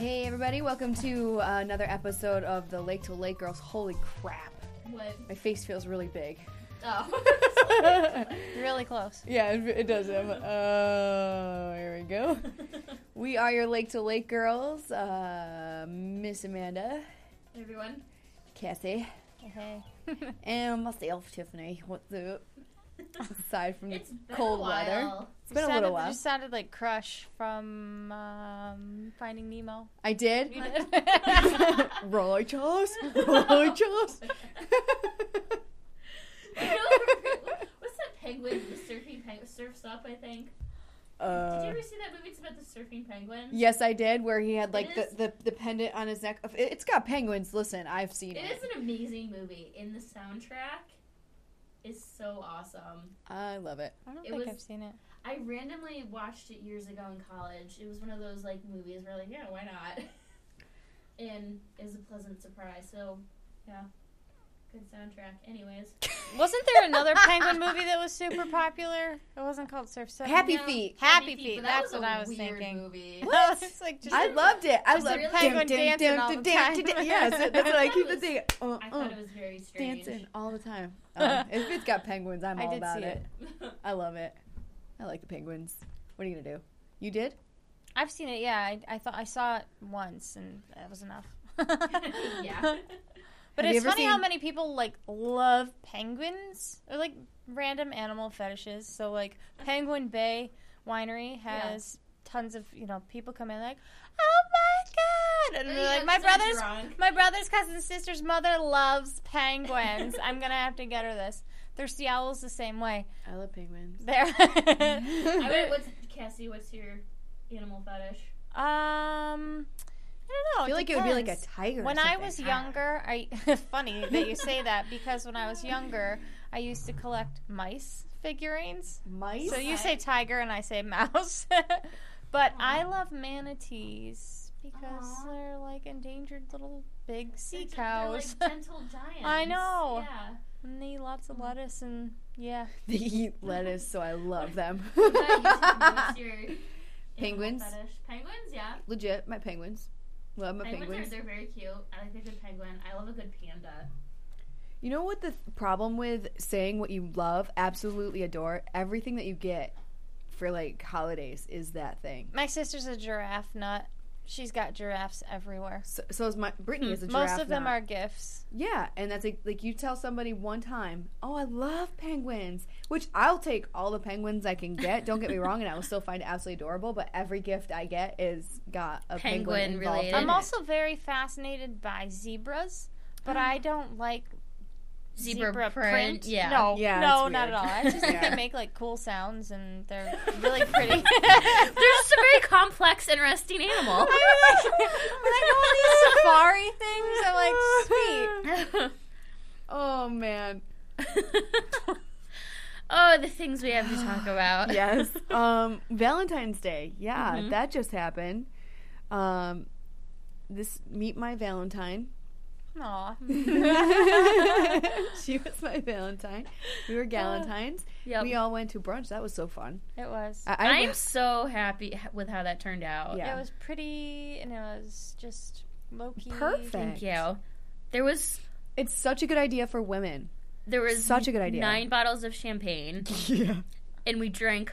Hey everybody, welcome to uh, another episode of the Lake to Lake Girls. Holy crap. What? My face feels really big. Oh. Really close. Yeah, it, it does. Um, uh, here we go. We are your Lake to Lake girls. Uh, Miss Amanda, Hey Everyone. Cassie, Hey. and myself, Tiffany. What's up? Aside from the It's been cold a weather, while. it's been a sounded, little while. You sounded like Crush from um, Finding Nemo. I did. You did. Righteous, righteous. You know, what's that penguin? The surfing penguin surfs up, I think. Did Uh, you ever see that movie? It's about the surfing penguin. Yes, I did. Where he had like It the, is- the the pendant on his neck. It- It's got penguins. Listen, I've seen It it. is an amazing movie, In the soundtrack is so awesome. I love it. I don't It think was- I've seen it. I randomly watched it years ago in college. It was one of those like movies where like, yeah, why not? and it was a pleasant surprise. So, yeah, good soundtrack. Anyways, Wasn't there another penguin movie that was super popular? It wasn't called Surf Seven. Happy No, Feet. Happy Feet, but that's was what I was weird thinking. Movie. No, it's like just I loved it. I Just loved really- penguin dancing all the time. Yes, that's what I keep That was- thinking. Uh, I uh, thought it was very strange. dancing all the time. Um, if it's got penguins, I'm I all did about see it. it. I love it. I like the penguins. What are you gonna do? You did? I've seen it. Yeah, I, I thought I saw it once, and that was enough. yeah. But Have it's funny how many people like love penguins or like random animal fetishes. So like Penguin Bay Winery has tons of you know people come in like, oh my god, and they're Yeah, like my brother's drunk. my brother's cousin sister's mother loves penguins. I'm gonna have to get her this. Thirsty owls the same way. I love penguins. There. I mean, what's Cassie? What's your animal fetish? um, don't know. I feel like it would be like a depends. tiger. or When I was ah. younger, I funny that you say that because when I was younger, I used to collect mice figurines. mice. So you say tiger and I say mouse. but I love manatees because Aw. they're like endangered little big sea They're- cows. They're like gentle giants. I know. Yeah. and they eat lots of lettuce and yeah. they eat lettuce, so I love them. What about you? What's Penguins? Penguins, yeah. Legit, my penguins. Love my penguins, penguins. are they're very cute. I like a good penguin. I love a good panda. You know what the th- problem with saying what you love, absolutely adore, everything that you get for like holidays is that thing. My sister's a giraffe nut. She's got giraffes everywhere. So, so is my Brittany hmm. is a giraffe. Most of them nut. are gifts. Yeah, and that's like like you tell somebody one time, "Oh, I love penguins," which I'll take all the penguins I can get. Don't get me wrong, and I will still find it absolutely adorable. But every gift I get is got a penguin, Penguin involved. related. in I'm also very fascinated by zebras, but I don't like Zebra print. print, yeah. No, Yeah, no, not at all. I just think Yeah. they make like cool sounds and they're really pretty. They're just a very complex, interesting animal. I mean, like, when I go on these safari things, I'm like, sweet. Oh man, oh, the things we have to talk about. yes. Um, Valentine's Day. Yeah, Mhm. that just happened. Um, this meet my Valentine. Aw. she was my Valentine. We were Galentines. Yep. We all went to brunch. That was so fun. It was. I, I I'm so happy with how that turned out. Yeah. It was pretty and it was just low key. Perfect. Thank you. There was it's such a good idea for women. there was Such a good idea. Nine bottles of champagne, Yeah. and we drank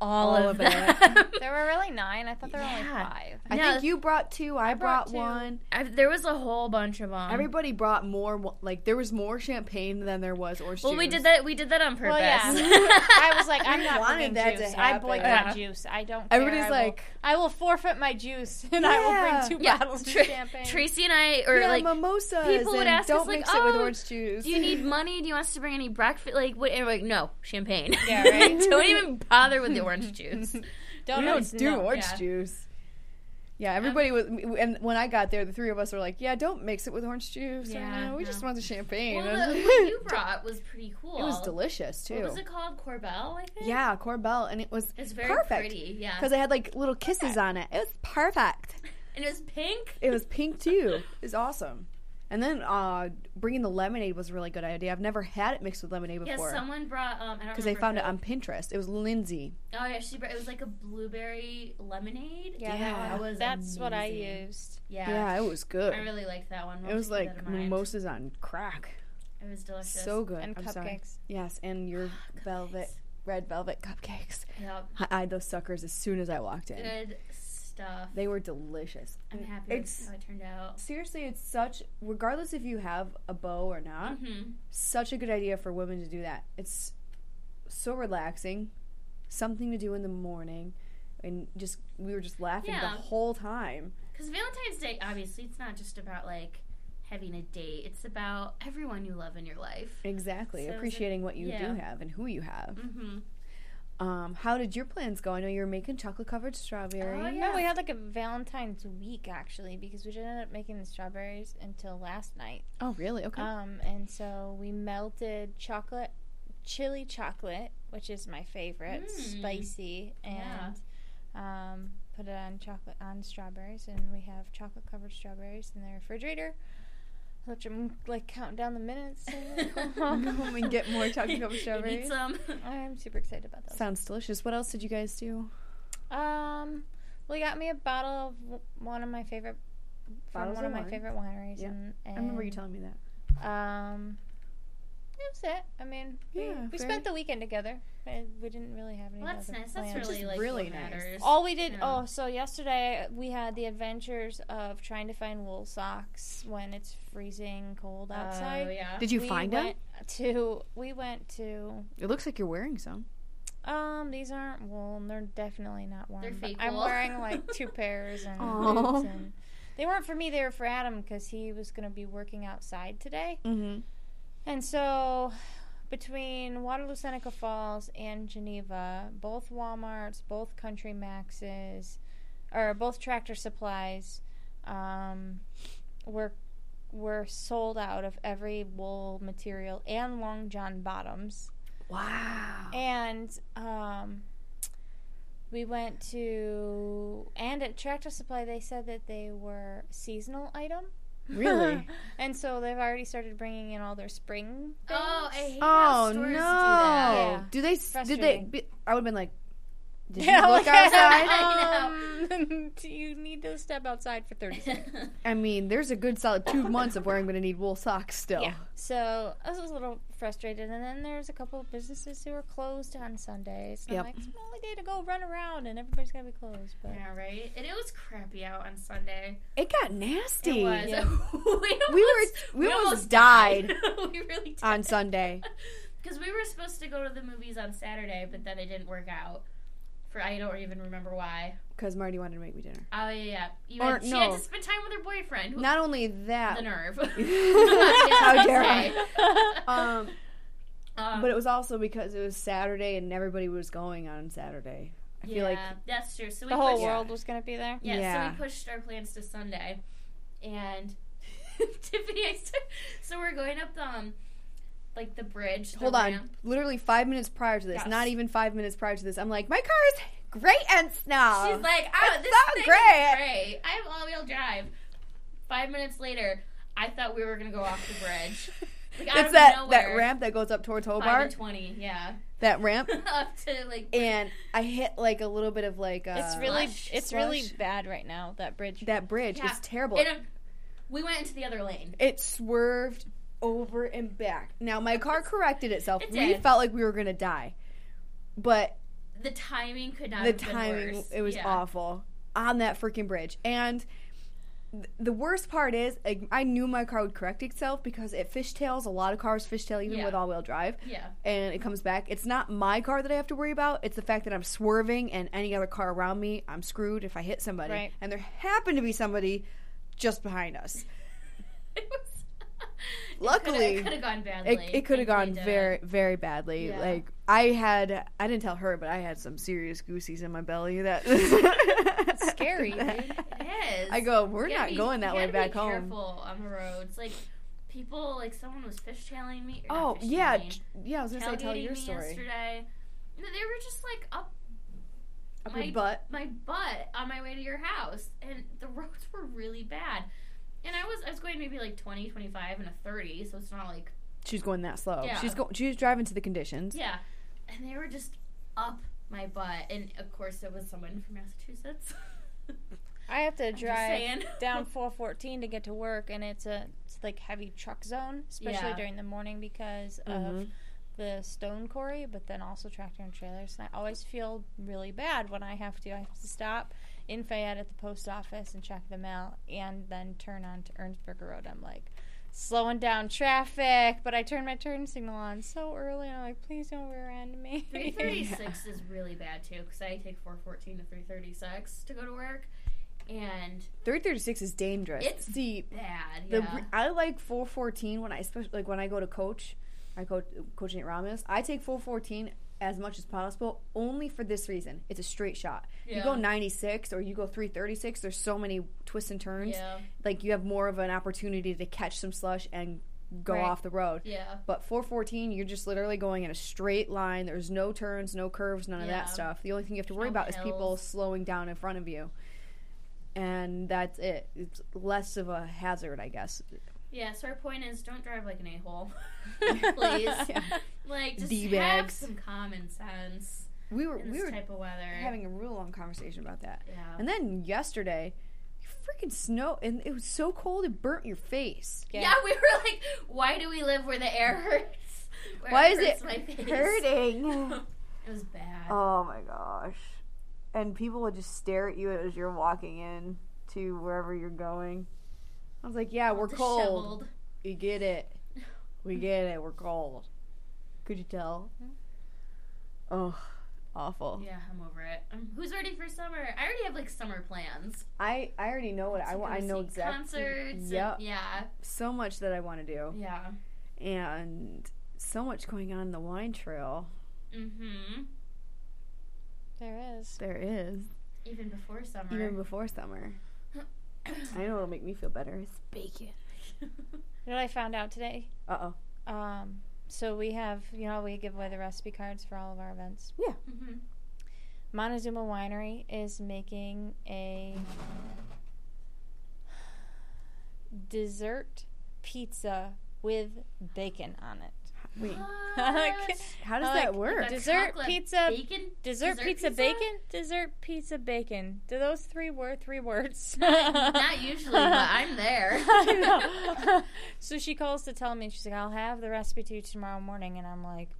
all, All of, of it. There were really nine. I thought there were only five. I Yeah. think you brought two. I, brought brought, two. one. I, there was a whole bunch of them. Everybody brought more. Like there was more champagne than there was orange well, juice. we did that. We did that on purpose. Well, yeah. I was like, I'm not wanted bringing that to juice. I happen. boycott Yeah. juice. I don't. Care. Everybody's I will- like, I will forfeit my juice, and I will bring two yeah, bottles Tra- of champagne. Tracy and I, or yeah, like, mimosas. people would ask us, don't like, mix it with "Oh, orange juice. do you need money? Do you want us to bring any breakfast? Like, what? And we're like, no, champagne. Yeah, right. Don't even bother with the orange juice. don't we don't do no. orange yeah. juice. Yeah, everybody was, and when I got there, the three of us were like, "Yeah, don't mix it with orange juice. Yeah, Yeah, we no. just want the champagne." Well, the, what you brought was pretty cool. it was delicious too. What was it called? Korbel, I think. Yeah, Korbel, and it was it's very perfect pretty. Yeah, because it had like little kisses on it. It was perfect. and it was pink. It was pink too. It was awesome. And then uh, bringing the lemonade was a really good idea. I've never had it mixed with lemonade Yeah, before someone brought. Um, I don't because they found it on Pinterest. It was Lindsay. Oh yeah, she brought. It was like a blueberry lemonade. Yeah, Yeah. that That was was that's what I used. Yeah, Yeah, it was good. I really liked that one. it was like in mimosas on crack. It was delicious. So good. And I'm cupcakes. sorry. Yes, and your velvet, red velvet cupcakes. Yep. I eyed those suckers as soon as I walked in. Good stuff. They were delicious. I'm happy It's- with how it turned out. Seriously, it's such regardless if you have a bow or not, hmm such a good idea for women to do that. It's so relaxing, something to do in the morning, and just we were just laughing the whole time. Because Valentine's Day, obviously, it's not just about like having a date. It's about everyone you love in your life. Exactly, So is it- appreciating what you yeah. do have and who you have. Mm-hmm. Um, how did your plans go? I know you were making chocolate covered strawberries. Oh, No, Yeah. we had like a Valentine's week actually because we didn't end up making the strawberries until last night. Oh, really? Okay. Um, and so we melted chocolate, chili chocolate, which is my favorite, Mm. spicy, Yeah. and um, put it on chocolate on strawberries, and we have chocolate covered strawberries in the refrigerator. Which I'm like counting down the minutes. and, Go home and get more chocolate covered strawberries. need some. I'm super excited about those. Sounds delicious. What else did you guys do? Um, well, he got me a bottle of w- one of my favorite from Bottles one of of my wine? favorite wineries. Yeah. And, and, I remember you telling me that. Um, that was it. I mean, we, Yeah, we very- spent the weekend together. and We didn't really have any. Well, that's other nice. That's really like really nice. matters. All we did. Yeah. Oh, so yesterday we had the adventures of trying to find wool socks when it's freezing cold outside. Oh yeah. Did you we find them? To we went to. It looks like you're wearing some. Um, these aren't wool. and They're definitely not warm. They're fake I'm wool. wearing like two pairs and and they weren't for me. They were for Adam because he was going to be working outside today. Mm-hmm. And so, between Waterloo Seneca Falls and Geneva, both Walmarts, both Country Maxes, or both Tractor Supplies, um, were were sold out of every wool material and long john bottoms. Wow. And um, we went to and at Tractor Supply they said that they were seasonal item. Really? and so they've already started bringing in all their spring. Oh, I things. hate how Oh no! do that. Yeah. Do they? Did they? Be, I would have been like, did you look outside? Um, do you need to step outside for 30 seconds? I mean, there's a good solid two months of where I'm going to need wool socks still. Yeah. So I was a little frustrated. And then there's a couple of businesses who are closed on Sundays. And Yep. I'm like, it's my only day to go run around and everybody's going to be closed. But yeah, right. And it was crappy out on Sunday. It got nasty It was. Yeah. we, almost, We were- we almost died we really did. on Sunday. Because we were supposed to go to the movies on Saturday, but then it didn't work out. For I don't even remember why. because Marty wanted to make me dinner. Oh yeah, yeah. You Or, had, she no. had to spend time with her boyfriend. Who, Not only that, the nerve. How dare I. um, Um, but it was also because it was Saturday and everybody was going on Saturday. I yeah, feel like that's true. So we the whole pushed, world was going to be there. Yeah, Yeah. so we pushed our plans to Sunday, and Tiffany. I said- So we're going up the um, like the bridge. the hold on, literally five minutes prior to this, Yes. not even five minutes prior to this, I'm like, my car is great and snow. She's like, oh, It's this so thing great. is great. I have all-wheel drive. Five minutes later, I thought we were gonna go off the bridge. Like, it's that nowhere, that ramp that goes up towards Five Hobart. twenty, yeah, That ramp, up to like. and I hit like a little bit of like uh, It's really, Slush. it's really bad right now. That bridge. that bridge Yeah. is terrible. And, um, we went into the other lane. it swerved over and back. Now my car corrected itself. It we felt like we were gonna die, but The timing could not. the timing worse. it was Yeah. awful on that freaking bridge and th- the worst part is like, i knew my car would correct itself because it fishtails a lot of cars fishtail even Yeah. with all-wheel drive Yeah. and it comes back it's not my car that i have to worry about it's the fact that i'm swerving and any other car around me i'm screwed if i hit somebody Right. and there happened to be somebody just behind us It was. Luckily, it could have gone badly. it, it could have gone very very badly Yeah. like i had i didn't tell her but i had some serious goosies in my belly that Scary, dude. It is. I go, we're not be- going that way back be home. Careful on the roads, like people, like someone was fishtailing me. Oh yeah, yeah. I was gonna say tell your story. yesterday. You know, they were just like up Up my butt. my butt on my way to your house, and the roads were really bad. And I was I was going maybe like 20, 25, and a 30, so it's not like She's going that slow. Yeah. She's going. She's driving to the conditions. yeah. And they were just up my butt, and of course it was someone from Massachusetts. I have to drive down 414 to get to work, and it's a it's like heavy truck zone, especially Yeah. during the morning because of Mhm. the stone quarry, but then also tractor and trailers. And I always feel really bad when I have to. I have to stop in Fayette at the post office and check the mail, and then turn on to Ernsberger Road. I'm like slowing down traffic, but I turn my turn signal on so early, and I'm like, please don't rear end me. 336 is really bad too, because I take 414 to 336 to go to work, and Three thirty six is dangerous. It's See, bad. Yeah. re- I like four fourteen when I especially like when I go to coach. I coach coaching at Ramos. I take four fourteen as much as possible, only for this reason. It's a straight shot. You go ninety six or you go three thirty six. There's so many twists and turns. yeah, Like you have more of an opportunity to catch some slush and go Right. off the road. yeah, But 414, you're just literally going in a straight line. There's no turns, no curves, none of that stuff. The only thing you have to worry No about is people slowing down in front of you. And that's it. It's less of a hazard, I guess. Yeah. So our point is, don't drive like an a hole, please. Yeah. Like just have D-bags. some common sense We were we were type of weather. having a real long conversation about that. yeah. And then yesterday, freaking snow, and it was so cold it burnt your face. yeah, we were like, why do we live where the air hurts? Where Why is hurts it my hurting? it was bad. Oh my gosh. And people would just stare at you as you're walking in to wherever you're going. I was like, yeah, we're cold. Disheveled. We get it. We get it. We're cold. Could you tell? Oh, awful. Yeah, I'm over it. Um, who's ready for summer? I already have like summer plans. I I already know what I To want. I know see exactly. concerts. Yep. And, yeah, So much that I want to do, yeah. and so much going on in the wine trail. Mm-hmm. there is. There is Even before summer. even before summer. I know it'll make me feel better. It's bacon. You know what I found out today? Uh oh. Um, so we have, you know, we give away the recipe cards for all of our events. hmm Montezuma Winery is making a dessert pizza with bacon on it. Wait. What? How does Like that work? Like Dessert pizza- bacon, Dessert, Dessert pizza, pizza? bacon? Dessert pizza bacon. Do those three word three words? Not, not usually, but I'm there. So she calls to tell me, she's like, I'll have the recipe to you tomorrow morning. And I'm like,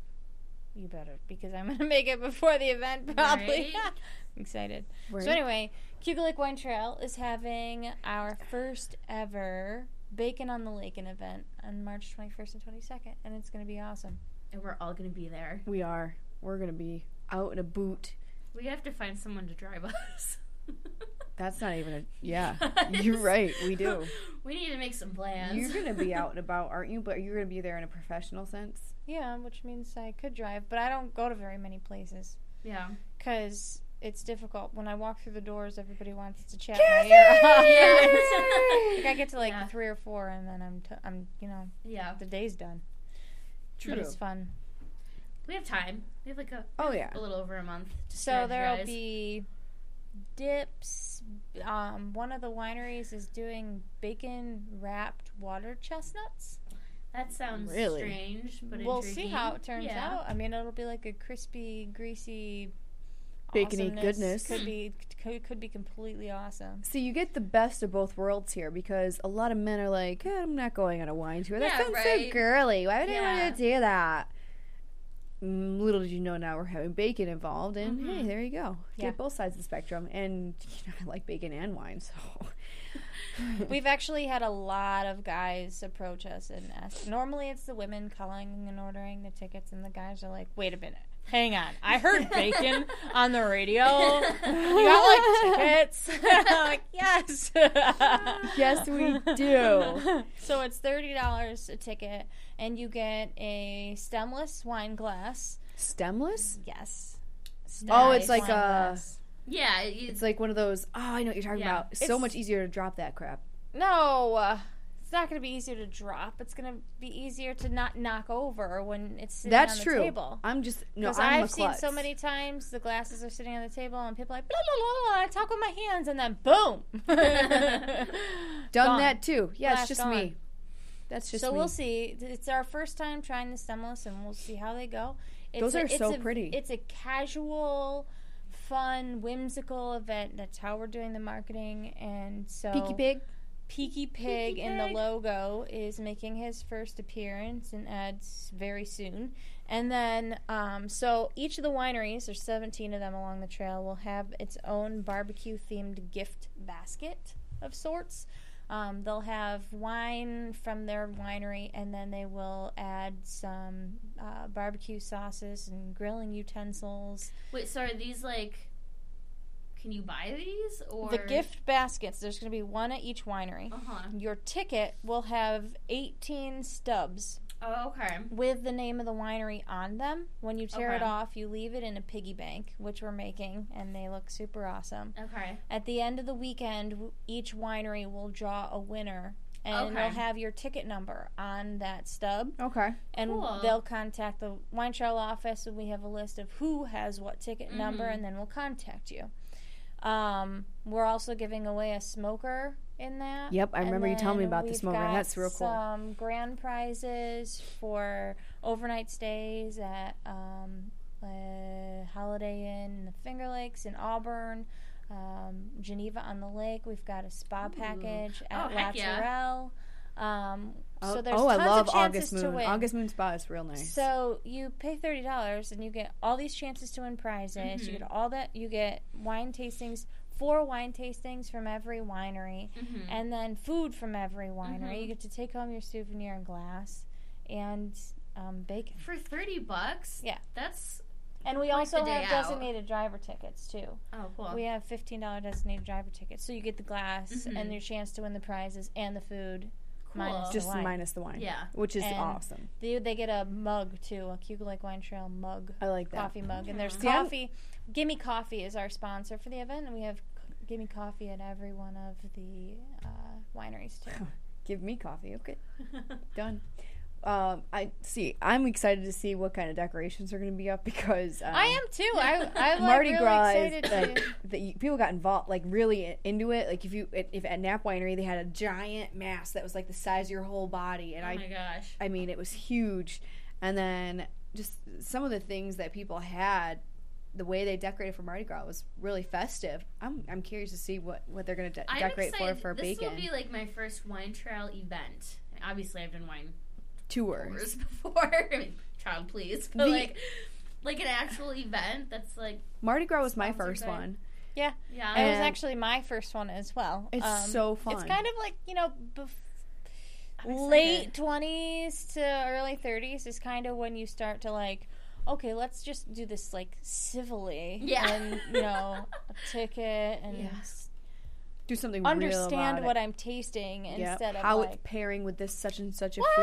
you better, because I'm going to make it before the event, probably. Right. Excited. Right? So, anyway, Cayuga Lake Wine Trail is having our first ever Bacon on the Lake event on March 21st and 22nd. And it's going to be awesome. and we're all gonna be there. we are. We're gonna be out in a boot. We have to find someone to drive us. That's not even a. Yeah, you're right. We do. We need to make some plans. You're gonna be out and about, aren't you? But you're gonna be there in a professional sense. Yeah, which means I could drive, but I don't go to very many places Yeah. because it's difficult. When I walk through the doors, everybody wants to chat Kathy! my ear off. Yeah. like I get to like Yeah. three or four, and then I'm, t- I'm, you know, Yeah. the day's done. True. But it's fun. We have time. We have like a Oh yeah. a little over a month. To So there'll be dips. Um, one of the wineries is doing bacon wrapped water chestnuts. That sounds Really? strange, but we'll see how it turns Yeah. out. I mean, it'll be like a crispy, greasy, Bacony goodness. Could be could, could be completely awesome. So you get the best of both worlds here because a lot of men are like, "Eh, I'm not going on a wine tour. That Yeah, sounds right. so girly. Why would Yeah. I want to do that? Mm, Little did you know now we're having bacon involved, and Mhm. hey, there you go. Yeah. Get both sides of the spectrum, and you know, I like bacon and wine, so We've actually had a lot of guys approach us and ask. Normally, it's the women calling and ordering the tickets, and the guys are like, "Wait a minute, hang on. I heard bacon on the radio. You got like tickets?" I'm like, "Yes, yes, we do. so it's thirty dollars a ticket, and you get a stemless wine glass. Stemless? Yes. Oh, it's like wine a- glass. Yeah, it's It's like one of those. Oh, I know what you're talking Yeah. about. so It's- much easier to drop that crap. no. It's not going to be easier to drop. It's going to be easier to not knock over when it's sitting That's on the true. table. I'm just no. A I've seen so many times the glasses are sitting on the table and people are like blah blah blah blah. I talk with my hands and then boom, done Gone. that too. Yeah, Glass it's just gone. me. That's just so me. we'll see. It's our first time trying the stemless, and we'll see how they go. It's Those a- are it's so a- pretty. It's a casual, fun, whimsical event. That's how we're doing the marketing, and so Peaky pig. Peaky Pig Peaky in the logo is making his first appearance and adds very soon. And then, um, so each of the wineries, there's 17 of them along the trail, will have its own barbecue themed gift basket of sorts. Um, they'll have wine from their winery, and then they will add some uh, barbecue sauces and grilling utensils. Wait, so are these like? Can you buy these or The gift baskets, there's going to be one at each winery. Uh huh. Your ticket will have 18 stubs Oh, okay. with the name of the winery on them. When you tear it off, you leave it in a piggy bank, which we're making, and they look super awesome. Okay. At the end of the weekend, each winery will draw a winner, and Okay. they'll have your ticket number on that stub, Okay. and Cool. they'll contact the wine trail office, and we have a list of who has what ticket number, Mhm. and then we'll contact you. Um, we're also giving away a smoker in that. Yep, I remember you telling me about the smoker. got That's real cool. Some grand prizes for overnight stays at um, uh, Holiday Inn in the Finger Lakes in Auburn, um, Geneva on the Lake. We've got a spa package at Oh, La yeah. Tourelle. Um, Oh, so there's oh, I love of chances August to Moon. win. August Moon Spa is real nice. So you pay thirty dollars and you get all these chances to win prizes. You Mhm. get all that. You get wine tastings, four wine tastings from every winery, Mhm. and then food from every winery. Mhm. You get to take home your souvenir and glass and um, bacon. For thirty bucks. Yeah. That's And we Quite also the day have out. designated driver tickets too. oh cool. We have fifteen dollar designated driver tickets, so you get the glass Mhm. and your chance to win the prizes and the food. Cool. minus the just wine. minus the wine. Yeah. Which is And- awesome. They, they get a mug too, a Cayuga Lake Wine Trail mug. I like that. coffee mug, and there's. See, I'm- coffee. Gimme Coffee is our sponsor for the event, and we have Gimme Coffee at every one of the uh, wineries too. Give me coffee. Okay. Done. Um, I see. I'm excited to see what kind of decorations are going to be up because um, I am too. I I'm like Mardi really Gras is like that people got involved like really into it. Like if you if at Knapp Winery they had a giant mask that was like the size of your whole body, and oh I my gosh. I mean it was huge, and then just some of the things that people had. The way they decorated for Mardi Gras was really festive. I'm I'm curious to see what, what they're going to de- decorate excited. for for this bacon will be like my first wine trail event. Obviously, I've done wine tours. tours before. I mean, child, please, but The- like, like an actual event that's like, Mardi Gras was my first by- one. yeah. Yeah. It was actually my first one as well. It's Um, so fun. It's kind of like you know. Bef- late 20s to early 30s is kind of when you start to like okay let's just do this like civilly Yeah. and you know a ticket and Yeah. S- Do something real understand about what it. i'm tasting Yep. instead of how like it's pairing with this such and such a What?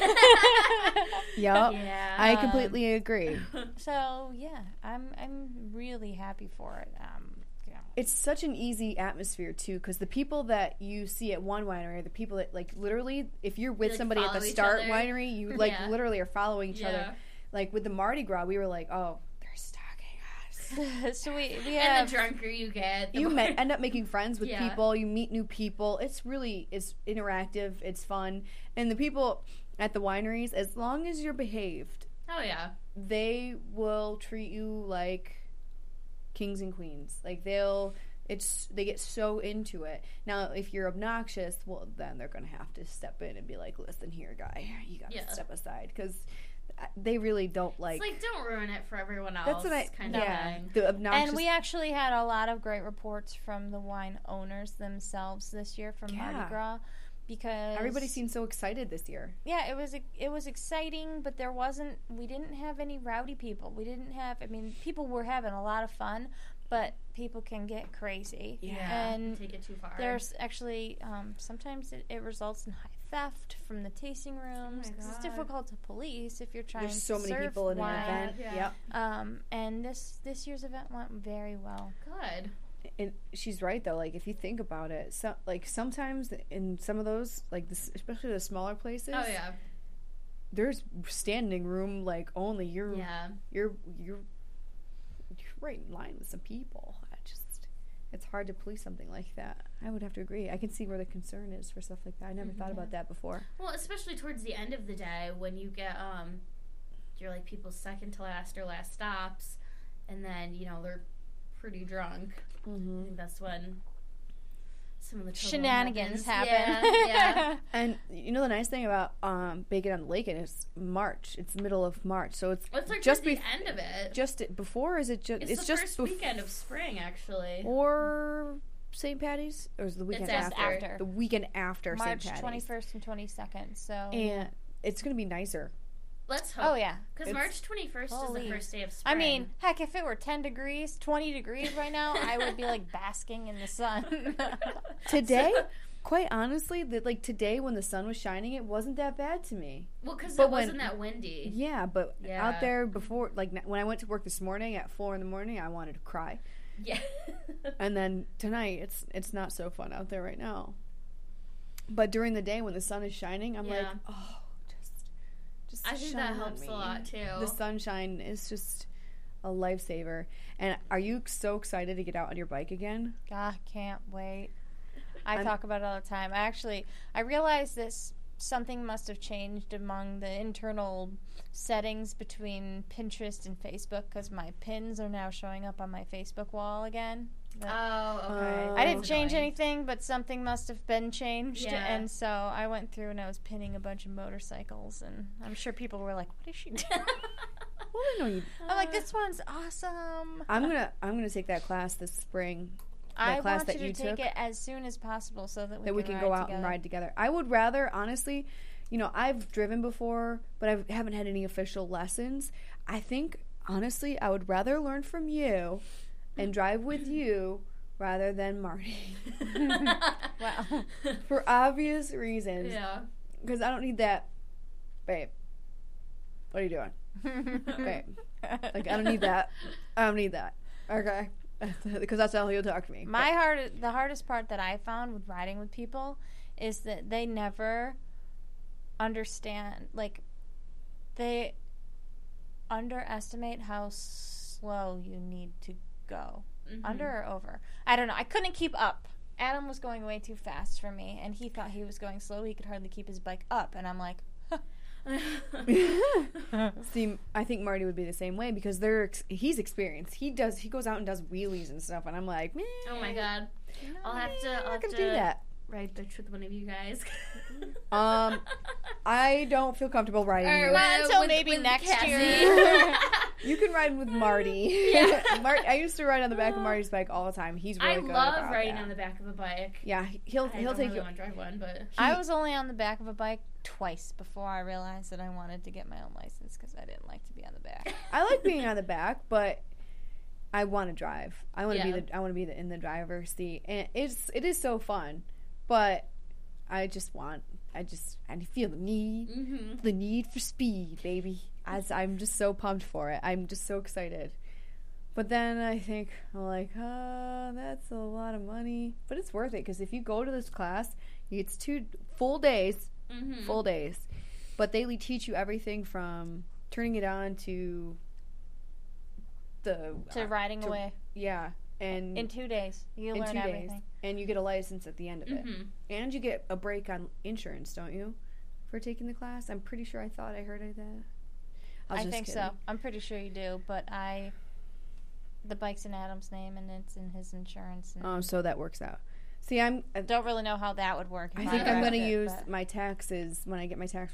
food. Yep. Yeah. I completely agree. so yeah i'm i'm really happy for it um yeah. It's such an easy atmosphere too, because the people that you see at one winery are the people that like literally, if you're with like, somebody at the start other. winery, you like Yeah. literally are following each yeah. other. Like with the Mardi Gras, we were like, oh, they're stalking us. so we we And have the drunker you get, the you met, end up making friends with Yeah. people. You meet new people. It's really it's interactive. It's fun, and the people at the wineries, as long as you're behaved, Oh yeah. they will treat you like kings and queens. Like they'll it's they get so into it. Now, if you're obnoxious, well then they're going to have to step in and be like, "Listen here, guy, you got to Yeah. step aside cuz they really don't like, it's like don't ruin it for everyone else. That's what I kind yeah, of thing. the obnoxious and we actually had a lot of great reports from the wine owners themselves this year from Yeah. Mardi Gras because Everybody seemed so excited this year. yeah, it was it was exciting, but there wasn't. We didn't have any rowdy people. We didn't have. I mean, people were having a lot of fun, but people can get crazy. yeah. and take it too far. There's actually um, sometimes it, it results in high theft from the tasting rooms. 'cause it's difficult to police if you're trying There's so to many serve people in an event. Yeah. Yep. Um, and this this year's event went very well. good. and she's right though. Like if you think about it, so like sometimes in some of those, like this, especially the smaller places, Oh yeah. there's standing room like only. You're Yeah. you're you're you're right in line with some people. I just it's hard to police something like that. I would have to agree. I can see where the concern is for stuff like that. I never thought about that before. Well, especially towards the end of the day when you get um, you're like people's second to last or last stops, and then you know they're pretty drunk. Mm-hmm. think that's when some of the Shenanigans happen. Yeah, yeah. And you know the nice thing about um, Bacon on the Lake is March. It's middle of March, so it's it's like Just just the bef- end of it. just before. Is it just? it's, It's, the just first bef- weekend of spring, actually. or St. Patty's, or is it the weekend just after? after. The weekend after March St. Patty's, first and twenty second. So and it's gonna be nicer. Let's hope. oh yeah. Because March 21st is the first day of spring. I mean, heck, if it were 10 degrees, 20 degrees right now, I would be like basking in the sun. Today, quite honestly, that like today when the sun was shining, it wasn't that bad to me. well, because it wasn't that windy. Yeah, but Yeah. out there before, like when I went to work this morning at four in the morning, I wanted to cry. Yeah. And then tonight, it's it's not so fun out there right now. But during the day when the sun is shining, I'm like, oh, just just I think that helps a lot too. The sunshine is just a lifesaver. And are you so excited to get out on your bike again? Ah, God, can't wait. I I'm- talk about it all the time. I actually, I realized this something must have changed among the internal settings between Pinterest and Facebook because my pins are now showing up on my Facebook wall again. The- oh, okay. Uh, I didn't change annoying. anything, but something must have been changed. Yeah. And so I went through and I was pinning a bunch of motorcycles, and I'm sure people were like, "What is she doing?" Well, I know you. I'm like, "This one's awesome." I'm gonna I'm gonna take that class this spring I class want that you to you take took? it as soon as possible so that we that can we can ride go out together. and ride together. I would rather, honestly, you know, I've driven before, but I haven't had any official lessons. I think, honestly, I would rather learn from you and drive with you rather than Marty Wow. for obvious reasons. yeah. Because I don't need that, babe. What are you doing, babe? Like I don't need that. I don't need that. Okay, because that's how he'll talk to me. My hard, the hardest part that I found with riding with people is that they never understand. Like, they underestimate how slow you need to go. Mhm. Under or over? I don't know. I couldn't keep up. Adam was going way too fast for me, and he thought he was going slow. He could hardly keep his bike up, and I'm like, See, I think Marty would be the same way because they're ex- he's experienced. He does he goes out and does wheelies and stuff, and I'm like, man, oh my god. I'll have to. I'm I'll have to do that. Ride bitch with one of you guys. Um, I don't feel comfortable riding. Or, you. well, until with- maybe with next Cassie. year. You can ride with Marty. Yeah. Mar- I used to ride on the back of Marty's bike all the time. He's really I good love about riding that. on the back of a bike. Yeah, he'll I he'll don't take really you. want to drive one, but I was only on the back of a bike twice before I realized that I wanted to get my own license because I didn't like to be on the back. I like being on the back, but I want to drive. I want to Yeah. be the I want to be the, in the driver's seat, and it's it is so fun. But I just want I just I feel the need hmm the need for speed, baby. As I'm just so pumped for it. I'm just so excited. But then I think I'm like, uh, that's a lot of money, but it's worth it because if you go to this class, it's two full days, hmm full days. But they teach you everything from turning it on to the to uh, riding to- away yeah, and in two days. You in learn two days. everything. and you get a license at the end of it, hmm and you get a break on insurance, don't you, for taking the class? I'm pretty sure I thought I heard of that. I, I just think kidding. so. I'm pretty sure you do, but I. The bike's in Adam's name and it's in his insurance. Oh, so that works out. See, I'm. I, don't really know how that would work. I think I'm going to use but- my taxes when I get my tax.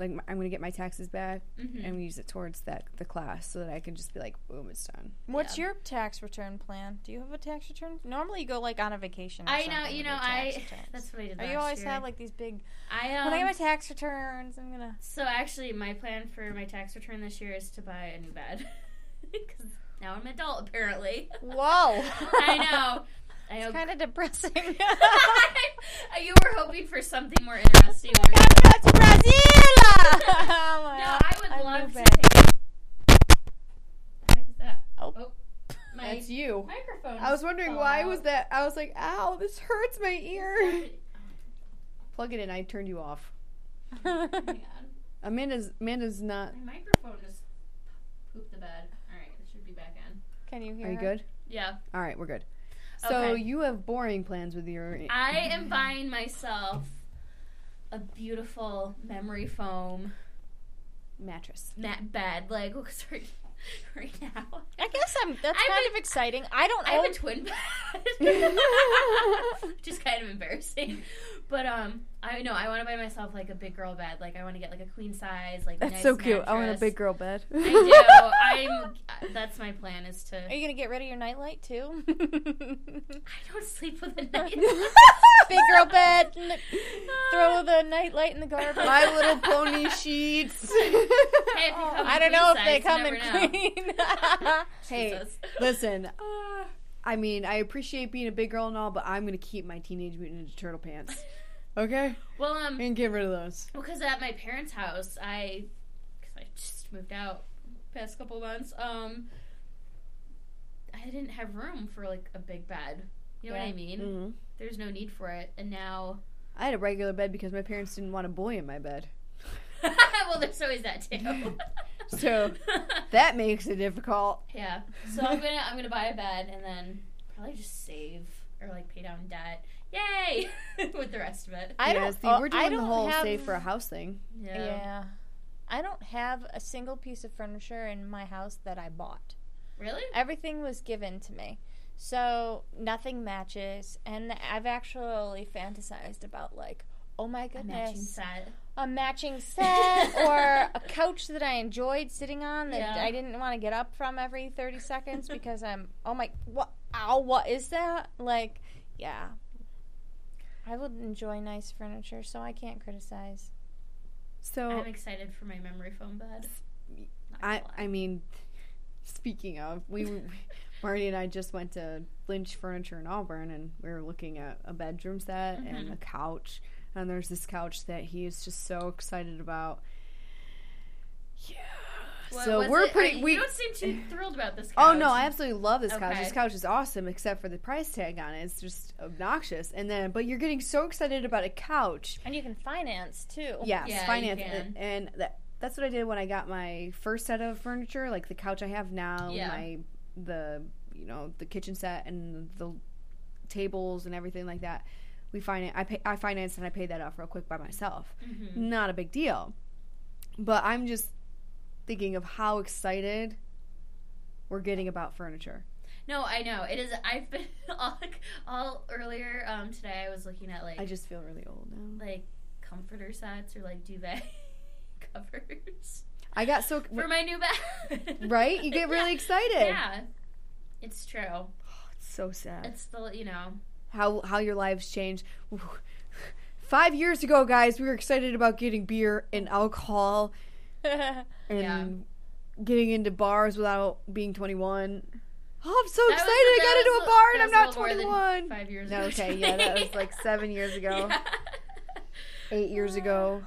Ret- Like I'm going to get my taxes back hmm and use it towards that the class so that I can just be like, boom, it's done. What's Yeah. your tax return plan? Do you have a tax return? Normally, you go like on a vacation. Or I know, you know, I. returns. That's what I did. Or last you always year. have like these big. I um. when I get my tax returns, I'm gonna. so actually, my plan for my tax return this year is to buy a new bed because now I'm an adult apparently. Whoa! I know. I It's kind of depressing. you were hoping for something more interesting. Oh my God, go to Brazil! Oh my No, I would A love to take. The heck that? Oh. oh. My That's you. Microphone. I was wondering why out. was that. I was like, ow, this hurts my ear. Plug it in. I turned you off. Oh on. Amanda's Amanda's not. My microphone just pooped the bed. All right, it should be back in. Can you hear? Are you her? good? Yeah. All right, we're good. So Okay. you have boring plans with your. I am buying myself a beautiful memory foam mattress. mat bed. Like, because right, right now, I guess I'm. That's I kind have of exciting. I don't I have a twin bed, which is kind of embarrassing. But um, I know I want to buy myself like a big girl bed. Like, I want to get like a queen size. Like, That's nice so cute. I want a big girl bed. I do. I'm. That's my plan. Is to. Are you gonna get rid of your nightlight too? I don't sleep with a night. Big girl bed. n- Throw the nightlight in the garbage. My Little Pony sheets. Hey, if I don't know queen if they come in know. queen. hey, listen. I mean, I appreciate being a big girl and all, but I'm gonna keep my Teenage Mutant Ninja Turtle pants. Okay, well, um, and get rid of those. because at my parents' house, I, because I just moved out past couple months, um, I didn't have room for like a big bed. You know what I Yeah. mean? hmm There's no need for it, and now, I had a regular bed because my parents didn't want a boy in my bed. well, there's always that too. So that makes it difficult. yeah, so I'm gonna I'm gonna buy a bed and then probably just save or like pay down debt. Yay! With the rest of it. I don't. see, uh, we're I doing the don't whole have, save for a house thing. Yeah. I don't have a single piece of furniture in my house that I bought. Really? Everything was given to me. So nothing matches. And I've actually fantasized about, like, oh my A matching goodness, set. a matching set or a couch that I enjoyed sitting on that Yeah. I didn't want to get up from every 30 seconds because I'm, oh my, what, ow, what is that? Like, yeah. I would enjoy nice furniture, so I can't criticize. So I'm excited for my memory foam bed. I. I mean, speaking of, we, Marty and I just went to Lynch Furniture in Auburn, and we were looking at a bedroom set and Mhm. a couch. And there's this couch that he is just so excited about. Yeah. What so we're it? pretty. Are- we you don't seem too thrilled about this. Couch. Oh no, I absolutely love this couch. Okay. This couch is awesome, except for the price tag on it. It's just obnoxious. And then, but you're getting so excited about a couch. And you can finance, too. Yes, Yeah, you finance, can. and, and that, that's what I did when I got my first set of furniture, like the couch I have now, Yeah. my the you know the kitchen set and the tables and everything like that. We finance. I pay. I financed and I paid that off real quick by myself. Mhm. Not a big deal, but I'm just thinking of how excited we're getting about furniture. No, I know it is. I've been all, all earlier um, today. I was looking at like I just feel really old now. like comforter sets or like duvet covers I got so for my new bed. right. You get really Yeah. excited. Yeah, it's true. It's so sad. It's the you know how how your lives change. Five years ago, guys, we were excited about getting beer and alcohol and Yeah. getting into bars without being 21. Oh, I'm so That was- excited! I got into a bar and I'm not a little more than 21. Five years. No, ago. okay, yeah, that was like seven years ago, Yeah. eight years ago.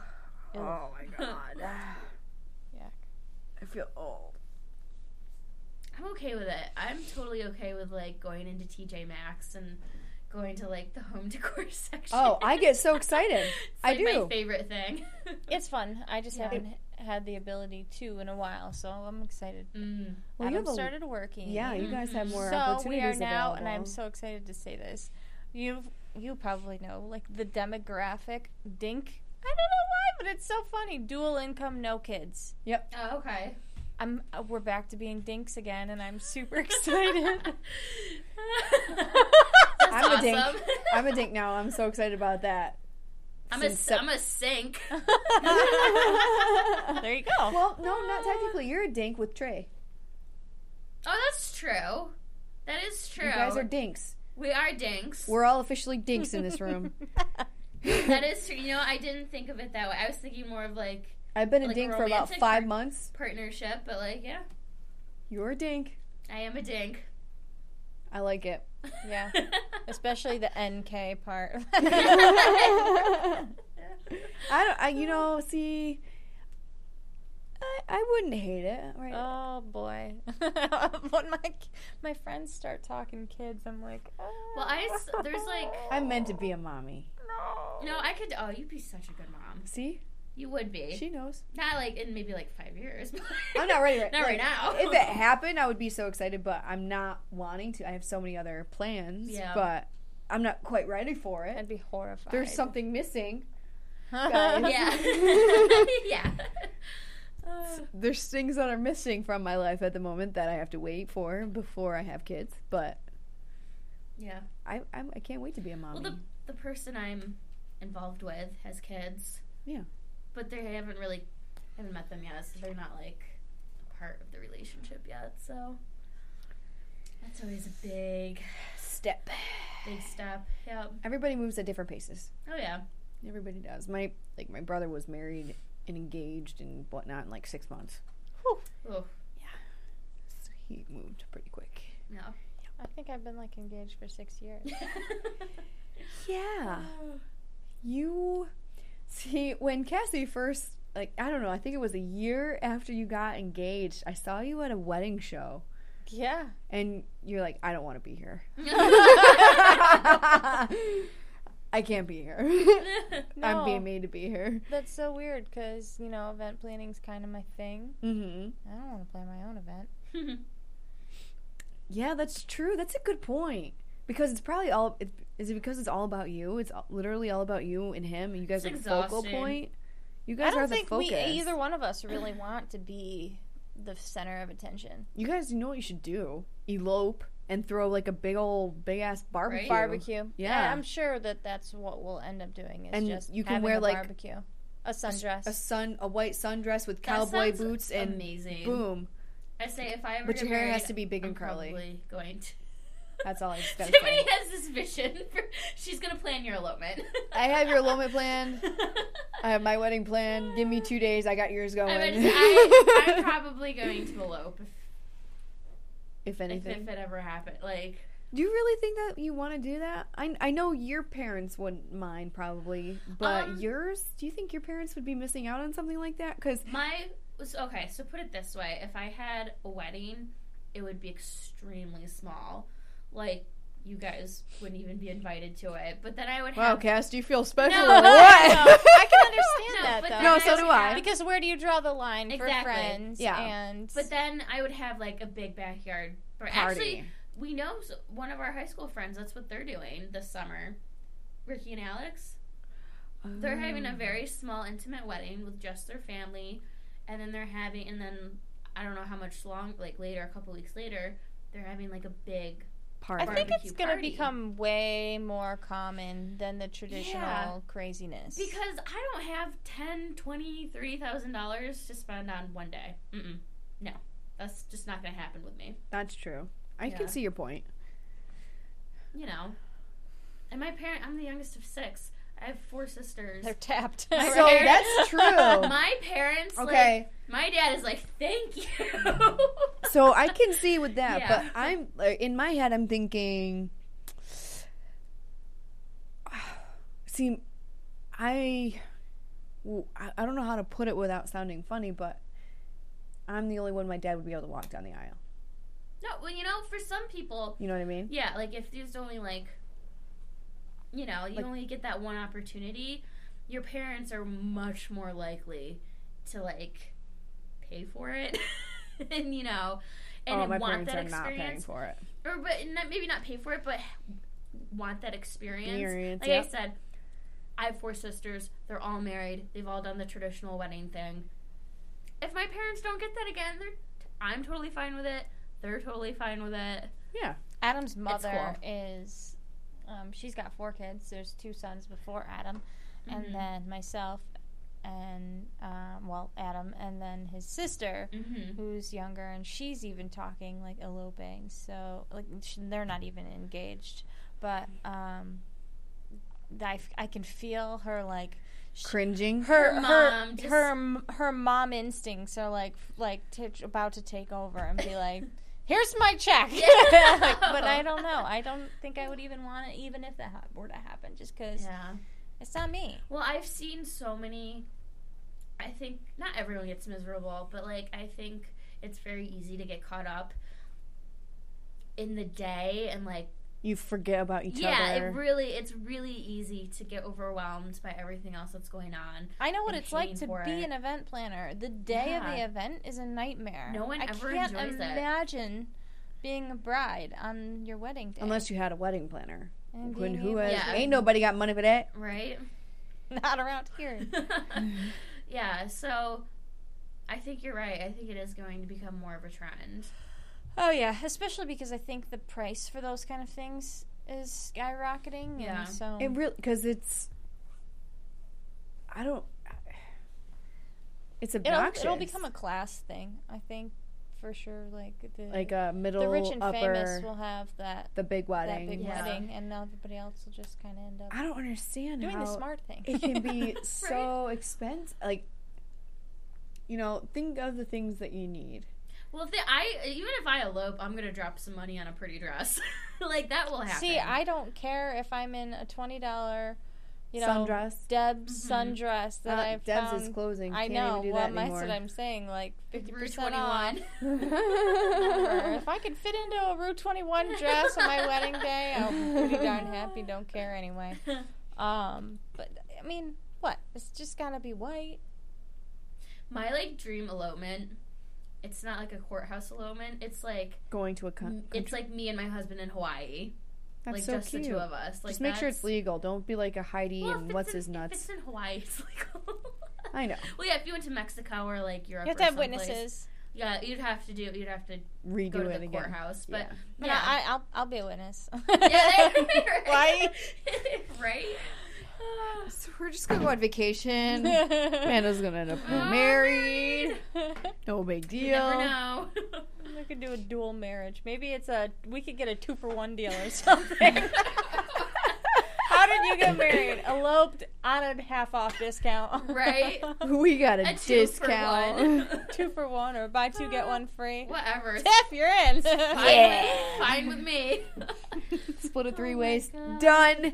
Ew. Oh my god, Yeah. I feel old. I'm okay with it. I'm totally okay with like going into TJ Maxx and going to like the home decor section. Oh, I get so excited. It's, I do. My favorite thing. It's fun. I just Yeah. haven't had the ability to in a while, so I'm excited. Mm. Well, you Adam have a- started working. Yeah, you guys have more so opportunities we are now, and I'm so excited to say this. You you probably know like the demographic dink. I don't know why, but it's so funny. Dual income, no kids. Oh, okay. I'm uh, we're back to being dinks again, and I'm super excited. I'm a dink. I'm a dink now. I'm so excited about that. I'm a, Since s- Sep- I'm a sink. there you go. Well, no, not technically. You're a dink with Trey. Oh, that's true. That is true. You guys are dinks. we are dinks. We're all officially dinks in this room. that is true. You know, I didn't think of it that way. I was thinking more of like I've been a Like a dink for about five part- months. partnership, but like, yeah, You're a dink. I am a dink. I like it. Yeah, especially the NK part. I don't. I, you know, see, I, I wouldn't hate it. Right? Oh boy, when my my friends start talking kids, I'm like, oh. Well, I s- there's, like- I'm meant to be a mommy. no. No, I could. Oh, you'd be such a good mom. See, You would be. she knows. not like in maybe like five years. I'm not ready. Right, Not right now. if it happened, I would be so excited, but I'm not wanting to. I have so many other plans. Yeah. But I'm not quite ready for it. I'd be horrified. There's something missing. yeah. yeah. Uh, There's things that are missing from my life at the moment that I have to wait for before I have kids. But Yeah. I I'm, I can't wait to be a mom. Well, the the person I'm involved with has kids. Yeah. But they haven't really haven't met them yet, so they're not like a part of the relationship yet. So that's always a big Step. big step. Yep. Everybody moves at different paces. Oh yeah. Everybody does. My like my brother was married and engaged and whatnot in like six months. Oh So he moved pretty quick. no. I think I've been like engaged for six years. Yeah. You see when Cassie first like I don't know, I think it was a year after you got engaged, I saw you at a wedding show Yeah. and you're like, I don't want to be here. I can't be here. I'm being made to be here. That's so weird because you know event planning's kind of my thing. hmm I don't want to plan my own event. Yeah, that's true. That's a good point. Because it's probably all. It, is it because it's all about you? It's literally all about you and him, and you guys It's are the focal point. You guys are don't the think focus. we either one of us really want to be the center of attention. You guys, you know what you should do? Elope and throw like a big old, big ass barbecue. Barbecue. Yeah. I'm sure that that's what we'll end up doing. Is And just you can wear, a like, barbecue, a sundress. A sun, a white sundress with cowboy sounds boots, and amazing. boom. I say if I ever But get your hair has to be big I'm and curly. probably going to. That's all I just gotta Tiffany say. has this vision. For, she's gonna plan your elopement. I have your elopement plan. I have my wedding plan. Give me two days. I got yours going. I would, I, I'm probably going to elope if, if if, anything. if it ever happened. Like, Do you really think that you want to do that? I I know your parents wouldn't mind probably, but Um, yours. Do you think your parents would be missing out on something like that? Because my was okay. So put it this way: if I had a wedding, it would be extremely small. Like you guys wouldn't even be invited to it. But then I would wow, have. Cass, do you feel special No, or what? No, I can understand No, that though. No, so would do I. Because where do you draw the line Exactly. for friends? Yeah. And But then I would have like a big backyard. Or Party. Actually, we know one of our high school friends. That's what they're doing this summer. Ricky and Alex. They're having Oh. a very small, intimate wedding with just their family, and then they're having, and then I don't know how much long, like later, a couple weeks later, they're having like a big. Party. I think it's going to become way more common than the traditional Yeah. craziness. Because I don't have ten, twenty, thirty thousand dollars to spend on one day. Mm-mm. No, that's just not going to happen with me. That's true. I Yeah. can see your point. You know. And my parent, I'm the youngest of six. I have four sisters. they're tapped. So parents- that's true. my parents, like, Okay, my dad is like, thank you. so I can see with that, Yeah. but I'm like, in my head. I'm thinking. See, I, I I don't know how to put it without sounding funny, but I'm the only one my dad would be able to walk down the aisle. no, well, you know, for some people, You know what I mean? yeah, like if there's only like, you know, you Like- only get that one opportunity, your parents are much more likely to like pay for it, and you know, and oh, my want parents that are not paying experience, for it. or but not, maybe not pay for it, but want that experience. Experience, like yep. I said, I have four sisters. They're all married. They've all done the traditional wedding thing. If my parents don't get that again, they're I'm totally fine with it. They're totally fine with it. Yeah. Adam's mother cool. is, um, she's got four kids. There's two sons before Adam, Mhm. and then myself, and um, well, Adam, and then his sister, Mm-hmm. who's younger, and she's even talking like eloping. So like sh- they're not even engaged, but um, I, f- I can feel her like sh- Cringing. her Her her mom just- her, m- her mom instincts are like like t- about to take over and be like. Here's my check. Yeah. Like, but I don't know. I don't think I would even want it, even if that ha- were to happen, just because Yeah. It's not me. Well, I've seen so many I think not everyone gets miserable, but like I think it's very easy to get caught up in the day and like You forget about each yeah, other. it really it's really easy to get overwhelmed by everything else that's going on. I know what it's like to be it. an event planner. The day of the event is a nightmare. No one I ever can't enjoys it. imagine being a bride on your wedding day. Unless you had a wedding planner. And When who has, Yeah. ain't nobody got money for that. Right? not around here. yeah, so I think you're right. I think it is going to become more of a trend. Oh yeah, especially because I think the price for those kind of things is skyrocketing. Yeah. and so It really because it's. I don't. It's it'll, it'll become a class thing. I think for sure. Like the like uh, a middle the rich and upper, famous will have that the big wedding. that big Yeah. wedding, and everybody else will just kind of end up I don't understand doing how the smart thing. it can be so expensive. Like, you know, think of the things that you need. Well, if they, I even if I elope, I'm gonna drop some money on a pretty dress. like that will happen. See, I don't care if I'm in a twenty dollar, you know, Sundress. Deb's Mhm. sundress that Uh, I've Deb's found. is closing. I Can't know. Even do well, that that's what I'm saying. Like fifty percent 21. off. If I could fit into a Rue 21 dress on my wedding day, I'll be pretty darn happy. Don't care anyway. Um, but I mean, what? It's just gotta be white. My like dream elopement. It's not like a courthouse elopement. It's like Going to a con- it's like me and my husband in Hawaii. That's like so just cute. the two of us. Like Just make sure it's legal. Don't be like a Heidi Well, and what's in- his If nuts. it's in Hawaii, it's legal. I know. Well, yeah, if you went to Mexico or like Europe, You have or to have someplace, witnesses. Yeah, you'd have to do. You'd have to Redo go to it the again. courthouse. But Yeah. But yeah, I, I'll I'll be a witness. yeah, Why? right? So we're just gonna go on vacation. Amanda's gonna end up getting married. No big You deal. never know. We could do a dual marriage. Maybe it's a we could get a two for one deal or something. How did you get married? Eloped on a half off discount. Right? We got a, A two for discount. one. two for one or buy two get uh, one free. Whatever. Tiff, you're in. Fine, Yeah. with, fine with me. Split it three Oh ways. Done.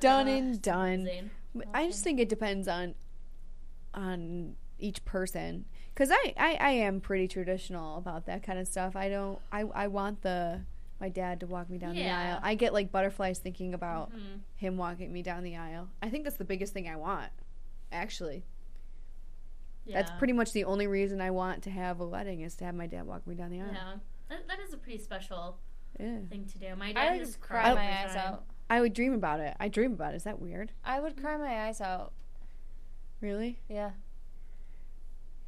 Done Gosh, and done. amazing. I just think it depends on on each person because I, I I am pretty traditional about that kind of stuff. I don't I I want the my dad to walk me down the aisle. I get like butterflies thinking about Mhm. him walking me down the aisle. I think that's the biggest thing I want. Actually, that's pretty much the only reason I want to have a wedding is to have my dad walk me down the aisle. Yeah, that, that is a pretty special Yeah. thing to do. My dad would has cry my eyes out. I would dream about it. I dream about it. Is that weird? I would cry my eyes out. Really? Yeah.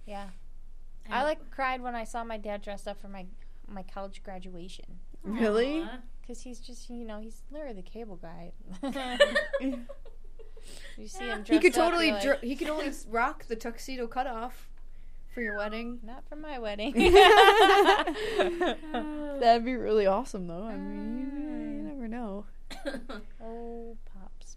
Yeah. I like cried when I saw my dad dressed up for my my college graduation. Really? Cause he's just you know he's literally the Cable Guy. you see him. He could totally. you're like, he could only rock the tuxedo cutoff for your wedding. Not for my wedding. That'd be really awesome, though. I mean, you, you never know. oh, pops.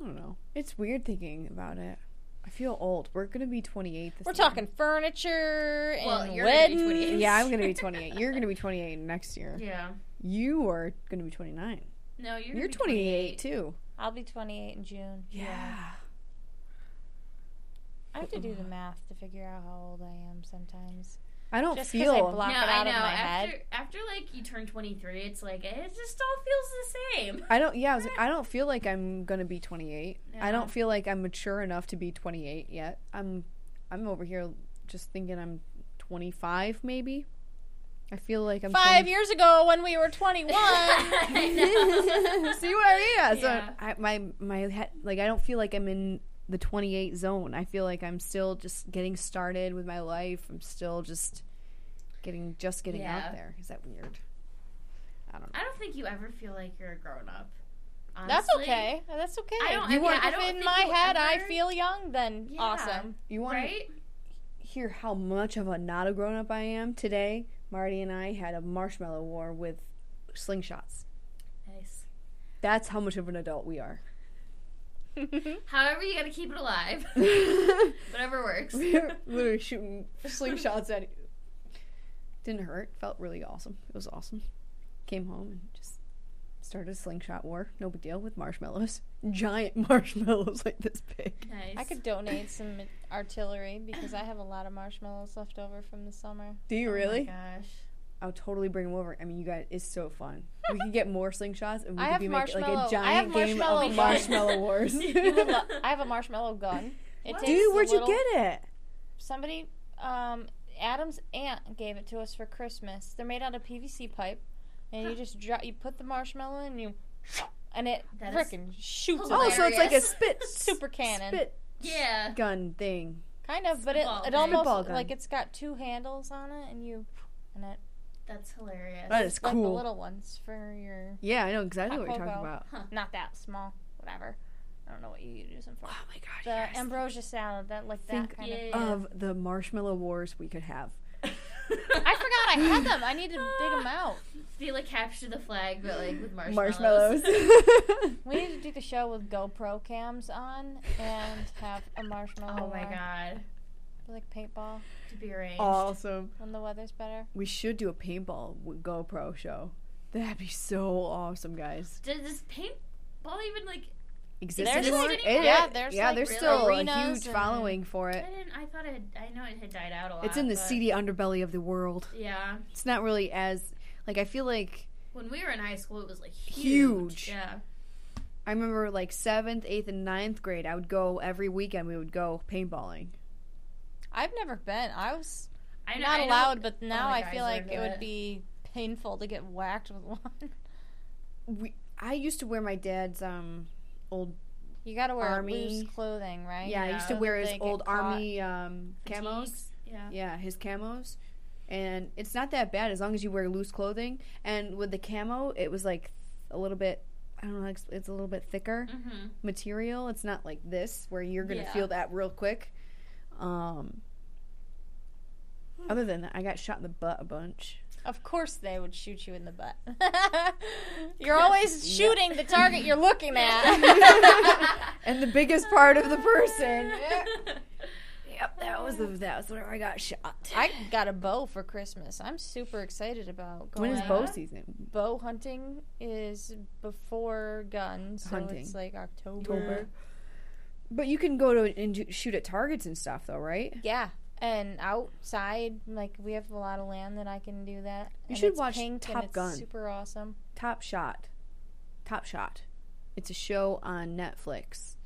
I don't know. It's weird thinking about it. I feel old. We're gonna be 28 this We're year. talking furniture Well, and you're gonna be weddings. 28. Yeah, I'm gonna be 28. You're gonna be 28 next year. yeah. You are gonna be 29. No, you're. You're gonna be 28 too. I'll be 28 in June. Yeah. I have to do the math to figure out how old I am sometimes. I don't Just 'cause I feel. block no, it I out know. of my after head. after like you turn 23, it's like it just all feels the same. I don't. Yeah, I, was like, I don't feel like I'm gonna be 28. I don't feel like I'm mature enough to be 28 yet. I'm. I'm over here just thinking I'm 25, maybe. I feel like I'm Five 20 years ago when we were 21. I know. See what I mean? Yeah. So Yeah. I, my my head, like I don't feel like I'm in the 28 zone. I feel like I'm still just getting started with my life. I'm still just getting just getting Yeah. out there. Is that weird? I don't know. I don't think you ever feel like you're a grown up. That's okay. That's okay. I don't- you I- want yeah, if in my you'll head I feel young, then Yeah. awesome. You want Right? to hear how much of a not a grown up I am today? Marty and I had a marshmallow war with slingshots. Nice. That's how much of an adult we are. However, you gotta keep it alive. Whatever works. were literally shooting slingshots at it. Didn't hurt. Felt really awesome. It was awesome. Came home and just started a slingshot war. No big deal with marshmallows. Giant marshmallows like this big. Nice. I could donate some artillery because I have a lot of marshmallows left over from the summer. Do you Oh my really? gosh. I'll totally bring them over. I mean, you guys, it's so fun. We can get more slingshots and we I could have be making like marshmallow- a I giant have game marshmallow of guns. marshmallow wars. Lo- I have a marshmallow gun. It takes Dude, where'd you get it? Somebody, um, Adam's aunt gave it to us for Christmas. They're made out of PVC pipe, and you just drop. You put the marshmallow in, and you, and it That is frickin' shoots it. Oh, so it's like a spit Super cannon. spit Yeah. gun thing. Kind of, but it Spitball it gun. almost Spitball gun. like it's got two handles on it, and you, and it That's hilarious. That is like the cool. little ones for your Yeah, I know exactly what you're talking cocoa. about. not that small, whatever. I don't know what you use them for. Oh my gosh. The yes. ambrosia salad, that like Think that kind Yeah. of the marshmallow wars we could have. I forgot I had them. I need to dig them out. Feel like capture the flag, but like with Marshmallows. marshmallows. We need to do the show with GoPro cams on and have a marshmallow. oh my war. god. Like paintball To be arranged. awesome. when the weather's better. We should do a paintball GoPro show. That'd be so awesome, guys. Does this paintball even like? exist There's anymore? like- It- yeah, there's yeah, like there's still a huge following for it. I it. didn't. I thought it. I know it had died out a lot. It's in the but- seedy underbelly of the world. Yeah. It's not really as like I feel like When we were in high school, it was like huge. Huge. Yeah. I remember like seventh, eighth, and ninth grade. I would go every weekend. We would go paintballing. I've never been. I was I know, not I know allowed, but now my I feel like into it would be painful to get whacked with one. We I used to wear my dad's um old You got to wear Army. loose clothing, right? yeah, I used to wear his old army um camos. Yeah. Yeah, his camos. And it's not that bad as long as you wear loose clothing. And with the camo, it was like a little bit I don't know, it's, it's a little bit thicker Mm-hmm. material. It's not like this where you're going to Yeah. feel that real quick. Um other than that, I got shot in the butt a bunch. Of course, they would shoot you in the butt. you're always shooting the target you're looking at. and the biggest part of the person. Yep, that was the that was where I got shot. I got a bow for Christmas. I'm super excited about going. when is bow season? bow hunting is before guns, so Hunting. it's like October. October. But you can go to and do- shoot at targets and stuff, though, right? Yeah, and outside, like we have a lot of land that I can do that. You And should it's watch pink Top and it's Gun. Super awesome. Top Shot. Top Shot. It's a show on Netflix.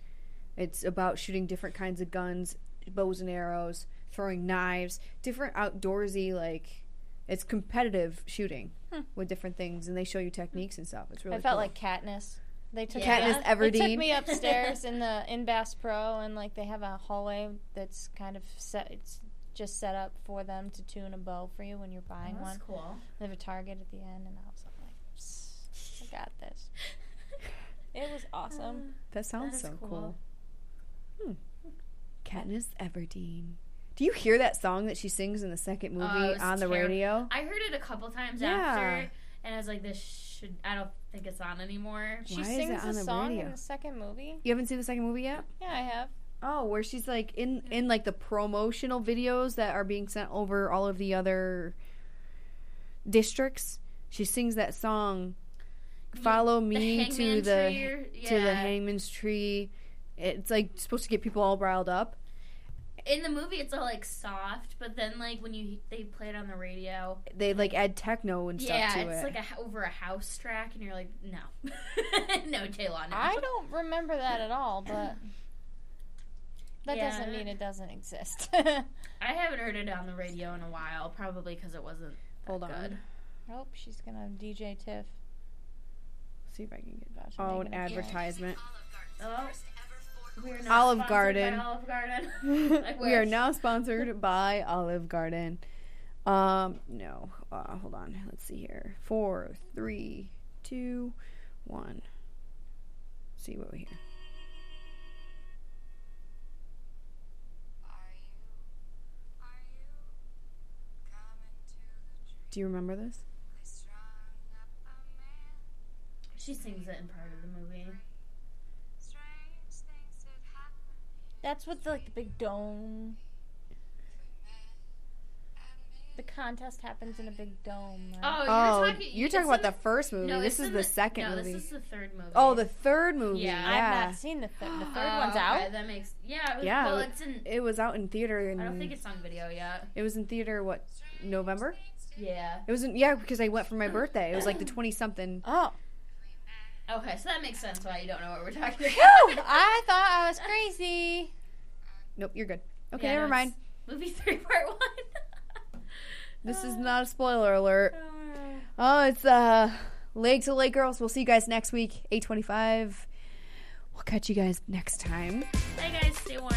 It's about shooting different kinds of guns, bows and arrows, throwing knives, different outdoorsy like it's competitive shooting Hmm. with different things and they show you techniques and stuff. It's really I felt cool. like Katniss. They took Yeah. Katniss me, Everdeen. They took me upstairs in the in Bass Pro, and like they have a hallway that's kind of set. It's just set up for them to tune a bow for you when you're buying That's one. cool. They have a target at the end, and I was like, I got this. It was awesome. that sounds that is so cool. cool. Hmm. Katniss Everdeen. Do you hear that song that she sings in the second movie Oh, on the terrible. radio? I heard it a couple times Yeah. after, and I was like, "This should." I don't think it's on anymore. She Why is it sings on a the song radio? in the second movie. You haven't seen the second movie yet? Yeah, I have. Oh, where she's like in in like the promotional videos that are being sent over all of the other districts. She sings that song "Follow The Me to the Tree or- to the. Hangman's Tree." It's like supposed to get people all riled up. In the movie, it's all like soft, but then like when you they play it on the radio, They like add techno and stuff yeah, to it's it. like a, h- over a house track, and you're like, no, no, Taylor, no. I don't remember that at all, but that Yeah. doesn't mean it doesn't exist. I haven't heard it on the radio in a while, probably because it wasn't. that Hold on. good. oh, she's gonna DJ Tiff. See if I can get that. to oh an an appearance. advertisement. Oh, we're not Olive Garden. Olive Garden. We are now sponsored by Olive Garden. Um, no, uh, hold on. Let's see here. Four, three, two, one. see what we hear. Do you remember this? She sings it in part of the movie. That's with the, like the big dome. the contest happens in a big dome. Right? Oh, Oh, you're talking. you're it's talking about in the first movie. No, this is in the, second no, movie. this is the third movie. oh, the third movie. Yeah. Yeah, I've not seen the third. The third Oh, one's okay, out. That makes yeah. It was, Yeah, Well, it- it's in. it was out in theater. In, I don't think it's on video yet. it was in theater. What November? Yeah. It was in yeah because I went for my birthday. It was like the twenty something. Oh, Okay, so that makes sense why you don't know what we're talking about. I thought I was crazy. Nope, you're good. Okay, Yeah, never no, mind. Movie three, part one. This is not a spoiler alert. Oh, it's uh Lake to Lake Girls. We'll see you guys next week, eight twenty five. We'll catch you guys next time. Bye, guys. Stay warm.